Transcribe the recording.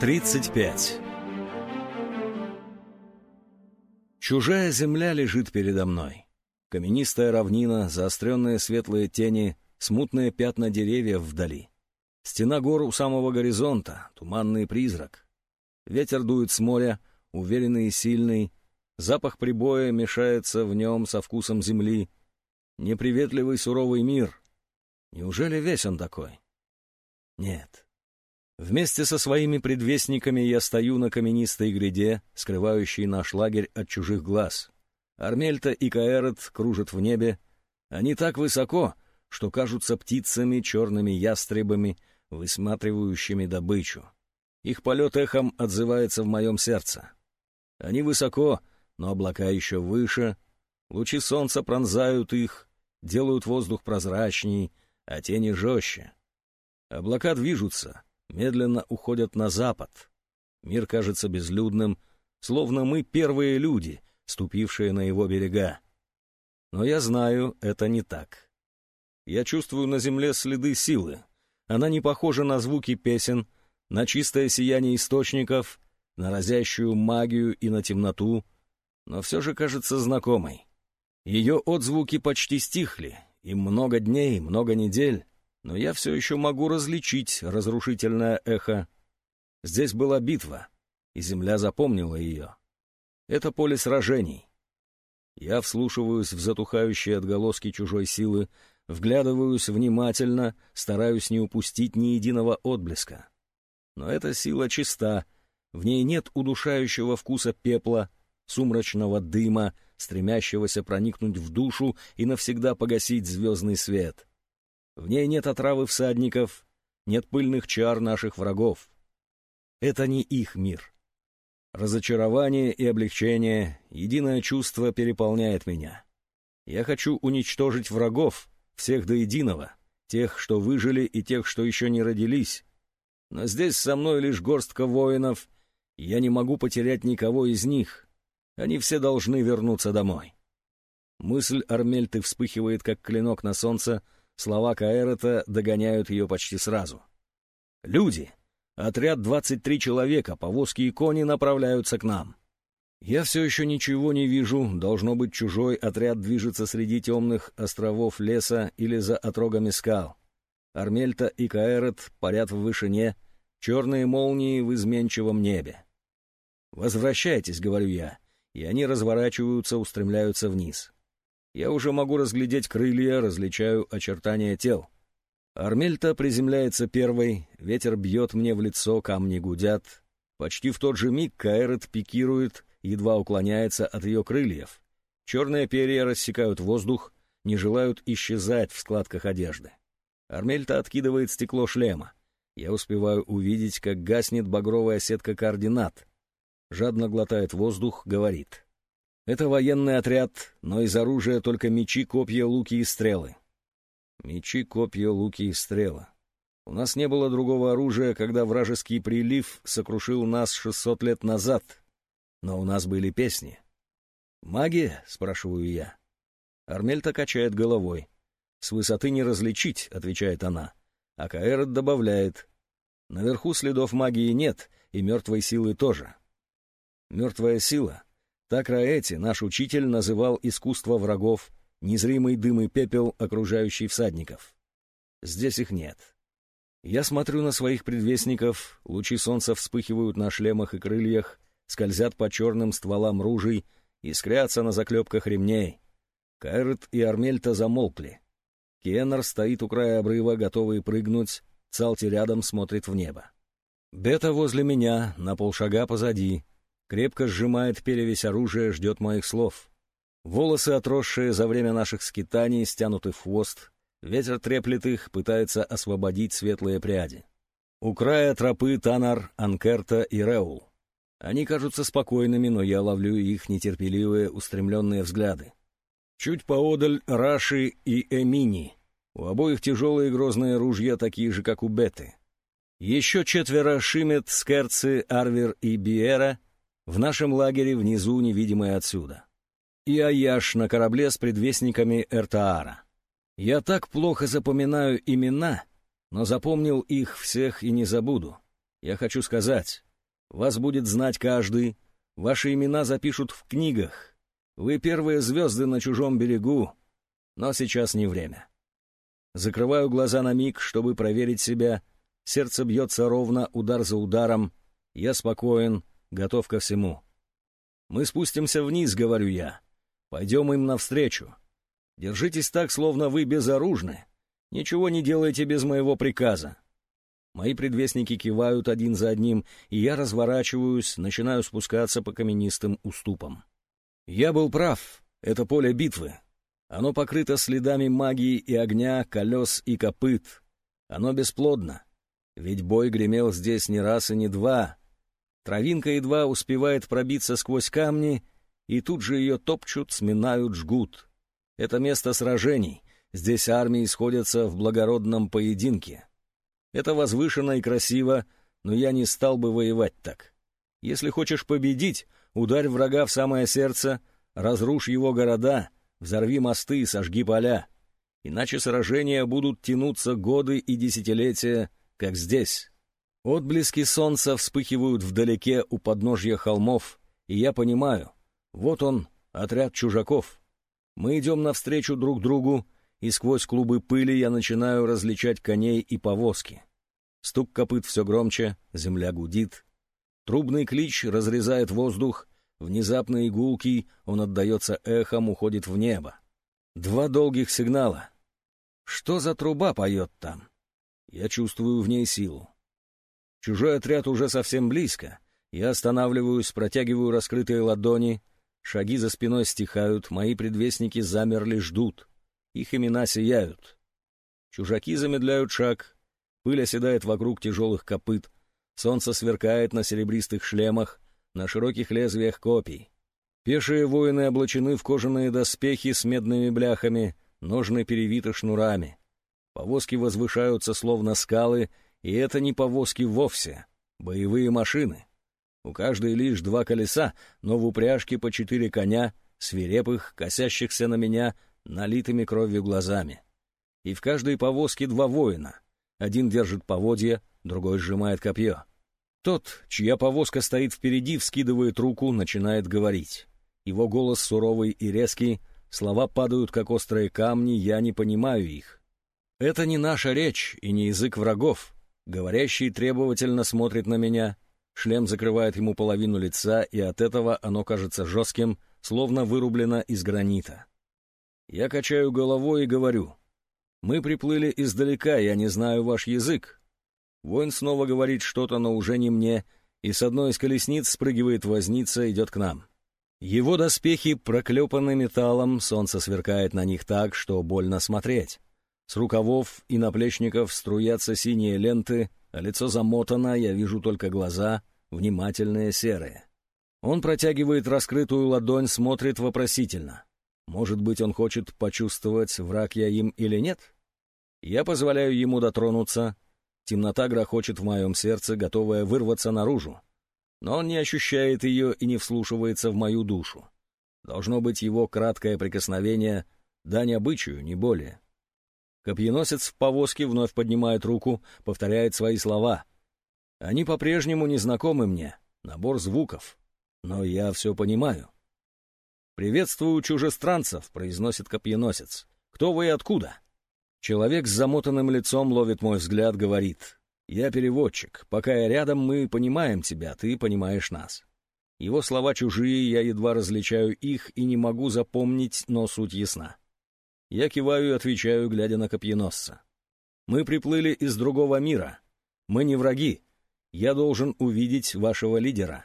35. Чужая земля лежит передо мной. Каменистая равнина, заостренные светлые тени, смутные пятна деревьев вдали. Стена гор у самого горизонта, туманный призрак. Ветер дует с моря, уверенный и сильный. Запах прибоя мешается в нем со вкусом земли. Неприветливый суровый мир. Неужели весь он такой? Нет. Вместе со своими предвестниками я стою на каменистой гряде, скрывающей наш лагерь от чужих глаз. Армельта и Каэрот кружат в небе. Они так высоко, что кажутся птицами, черными ястребами, высматривающими добычу. Их полет эхом отзывается в моем сердце. Они высоко, но облака еще выше. Лучи солнца пронзают их, делают воздух прозрачней, а тени жестче. Облака движутся, медленно уходят на запад. Мир кажется безлюдным, словно мы первые люди, ступившие на его берега. Но я знаю, это не так. Я чувствую на земле следы силы. Она не похожа на звуки песен, на чистое сияние источников, на разящую магию и на темноту, но все же кажется знакомой. Ее отзвуки почти стихли, и много дней, много недель, но я все еще могу различить разрушительное эхо. Здесь была битва, и земля запомнила ее. Это поле сражений. Я вслушиваюсь в затухающие отголоски чужой силы, вглядываюсь внимательно, стараюсь не упустить ни единого отблеска. Но эта сила чиста, в ней нет удушающего вкуса пепла, сумрачного дыма, стремящегося проникнуть в душу и навсегда погасить звездный свет. В ней нет отравы всадников, нет пыльных чар наших врагов. Это не их мир. Разочарование и облегчение, единое чувство переполняет меня. Я хочу уничтожить врагов, всех до единого, тех, что выжили и тех, что еще не родились. Но здесь со мной лишь горстка воинов, и я не могу потерять никого из них. Они все должны вернуться домой. Мысль Армельты вспыхивает, как клинок на солнце, Слова Каэрота догоняют ее почти сразу. «Люди! Отряд 23 человека, повозки и кони направляются к нам. Я все еще ничего не вижу, должно быть, чужой отряд движется среди темных островов леса или за отрогами скал. Армельта и Каэрот парят в вышине, черные молнии в изменчивом небе. «Возвращайтесь», — говорю я, и они разворачиваются, устремляются вниз. Я уже могу разглядеть крылья, различаю очертания тел. Армельта приземляется первой, ветер бьет мне в лицо, камни гудят. Почти в тот же миг Каэрот пикирует, едва уклоняется от ее крыльев. Черные перья рассекают воздух, не желают исчезать в складках одежды. Армельта откидывает стекло шлема. Я успеваю увидеть, как гаснет багровая сетка координат. Жадно глотает воздух, говорит. Это военный отряд, но из оружия только мечи, копья, луки и стрелы. Мечи, копья, луки и стрелы. У нас не было другого оружия, когда вражеский прилив сокрушил нас 600 лет назад. Но у нас были песни. «Магия?» — спрашиваю я. Армельта качает головой. «С высоты не различить», — отвечает она. А Каэрот добавляет. «Наверху следов магии нет, и мертвой силы тоже». Мертвая сила так Раэти, наш учитель, называл искусство врагов, незримый дым и пепел, окружающий всадников. Здесь их нет. Я смотрю на своих предвестников, лучи солнца вспыхивают на шлемах и крыльях, скользят по черным стволам ружей, искрятся на заклепках ремней. Кайрт и Армельта замолкли. Кеннер стоит у края обрыва, готовый прыгнуть, Цалти рядом смотрит в небо. Бета возле меня, на полшага позади, крепко сжимает перевесь оружия, ждет моих слов. Волосы, отросшие за время наших скитаний, стянуты в хвост. Ветер треплет их, пытается освободить светлые пряди. У края тропы Танар, Анкерта и Реул. Они кажутся спокойными, но я ловлю их нетерпеливые, устремленные взгляды. Чуть поодаль Раши и Эмини. У обоих тяжелые грозные ружья, такие же, как у Беты. Еще четверо Шимет, Скерцы, Арвер и Биера в нашем лагере внизу, невидимые отсюда. И Аяш на корабле с предвестниками Эртаара. Я так плохо запоминаю имена, но запомнил их всех и не забуду. Я хочу сказать, Вас будет знать каждый, ваши имена запишут в книгах. Вы первые звезды на чужом берегу, но сейчас не время. Закрываю глаза на миг, чтобы проверить себя. Сердце бьется ровно, удар за ударом. Я спокоен, готов ко всему. Мы спустимся вниз, говорю я. Пойдем им навстречу. Держитесь так, словно вы безоружны. Ничего не делайте без моего приказа. Мои предвестники кивают один за одним, и я разворачиваюсь, начинаю спускаться по каменистым уступам. Я был прав. Это поле битвы. Оно покрыто следами магии и огня, колес и копыт. Оно бесплодно. Ведь бой гремел здесь не раз и не два. Травинка едва успевает пробиться сквозь камни, и тут же ее топчут, сминают, жгут. Это место сражений. Здесь армии сходятся в благородном поединке. Это возвышенно и красиво, но я не стал бы воевать так. Если хочешь победить, ударь врага в самое сердце, разрушь его города, взорви мосты и сожги поля. Иначе сражения будут тянуться годы и десятилетия, как здесь. Отблески солнца вспыхивают вдалеке у подножья холмов, и я понимаю, вот он, отряд чужаков. Мы идем навстречу друг другу, и сквозь клубы пыли я начинаю различать коней и повозки. Стук копыт все громче, земля гудит. Трубный клич разрезает воздух, внезапно игулкий, он отдается эхом, уходит в небо. Два долгих сигнала. Что за труба поет там? Я чувствую в ней силу. Чужой отряд уже совсем близко. Я останавливаюсь, протягиваю раскрытые ладони. Шаги за спиной стихают, мои предвестники замерли, ждут. Их имена сияют. Чужаки замедляют шаг. Пыль оседает вокруг тяжелых копыт. Солнце сверкает на серебристых шлемах, на широких лезвиях копий. Пешие воины облачены в кожаные доспехи с медными бляхами, ножны перевиты шнурами. Повозки возвышаются, словно скалы, и это не повозки вовсе, боевые машины. У каждой лишь два колеса, но в упряжке по четыре коня, свирепых, косящихся на меня, налитыми кровью глазами. И в каждой повозке два воина. Один держит поводья, другой сжимает копье. Тот, чья повозка стоит впереди, вскидывает руку, начинает говорить. Его голос суровый и резкий, слова падают, как острые камни, я не понимаю их. Это не наша речь и не язык врагов. Говорящий требовательно смотрит на меня. Шлем закрывает ему половину лица, и от этого оно кажется жестким, словно вырублено из гранита. Я качаю головой и говорю. «Мы приплыли издалека, я не знаю ваш язык». Воин снова говорит что-то, но уже не мне, и с одной из колесниц спрыгивает возница, идет к нам. Его доспехи проклепаны металлом, солнце сверкает на них так, что больно смотреть. С рукавов и наплечников струятся синие ленты, а лицо замотано, я вижу только глаза, внимательные серые. Он протягивает раскрытую ладонь, смотрит вопросительно. Может быть, он хочет почувствовать, враг я им или нет? Я позволяю ему дотронуться. Темнота грохочет в моем сердце, готовая вырваться наружу. Но он не ощущает ее и не вслушивается в мою душу. Должно быть его краткое прикосновение, дань обычаю, не более. Копьеносец в повозке вновь поднимает руку, повторяет свои слова. Они по-прежнему не знакомы мне, набор звуков. Но я все понимаю. «Приветствую чужестранцев», — произносит копьеносец. «Кто вы и откуда?» Человек с замотанным лицом ловит мой взгляд, говорит. «Я переводчик. Пока я рядом, мы понимаем тебя, ты понимаешь нас». Его слова чужие, я едва различаю их и не могу запомнить, но суть ясна. Я киваю и отвечаю, глядя на копьеносца. «Мы приплыли из другого мира. Мы не враги. Я должен увидеть вашего лидера».